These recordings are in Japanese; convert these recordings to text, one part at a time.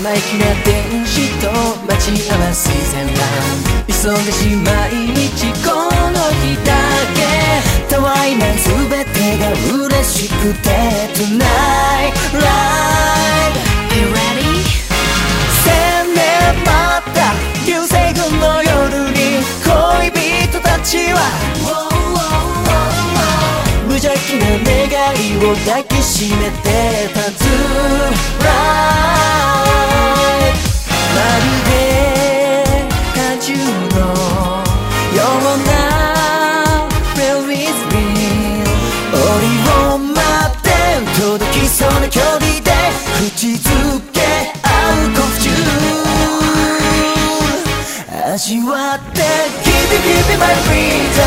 生意気な天使と待ち合わせ全乱忙しい毎日この日だけ。たわいない全てが嬉しくて。Tonight Live You ready? 千年待った流星群の夜に恋人たちは。無邪気な願いを抱きしめて立つ。Right. 口づけ合うコフチュー味わって Give me give me my freedom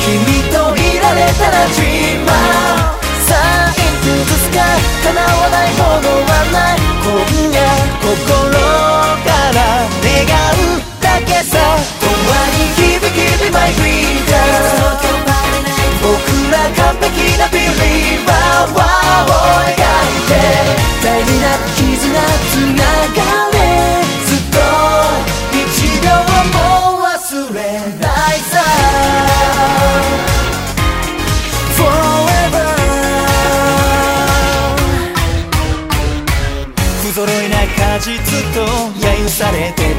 君といられたら Dreamer さあ Into the sky 叶わないも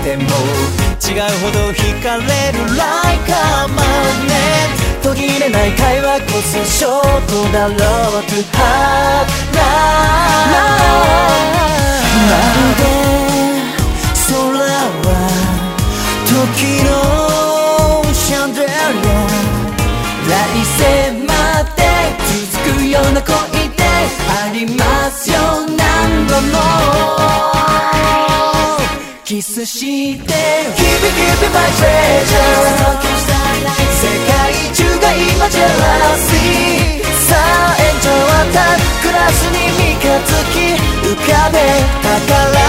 ても違うほど惹かれる Like a magnet 途切れない会話こそショートだろう。To have love まるで空は時のシャンデリア来世まで続くような恋でありますよ何度もキスして Give me give me my treasure 世界中が今ジェラシーさあ炎上はたグラスに三日月浮かべ高ら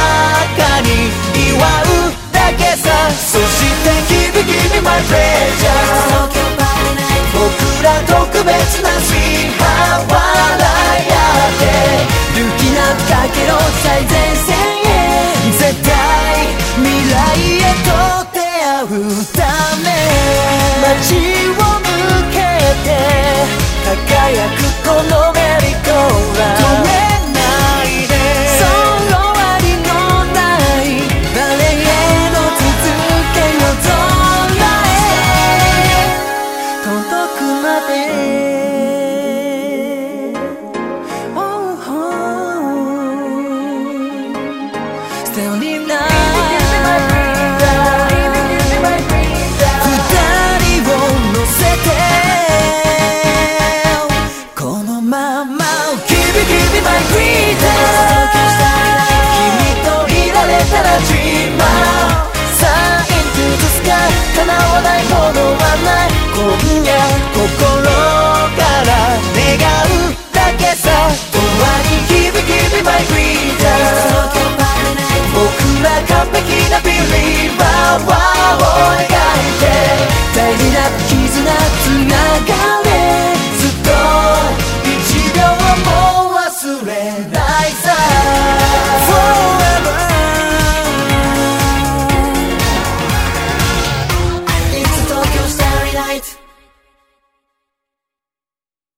かに祝うだけさそして Give me give me my pleasure 僕ら特別なスイーハー笑い合って勇気なんだけど最前街を抜けて輝くこのメリーゴーランド止めないで。その終わりのない誰への続け夜空へ。届くまで。Oh, oh. Standing now 二 favor.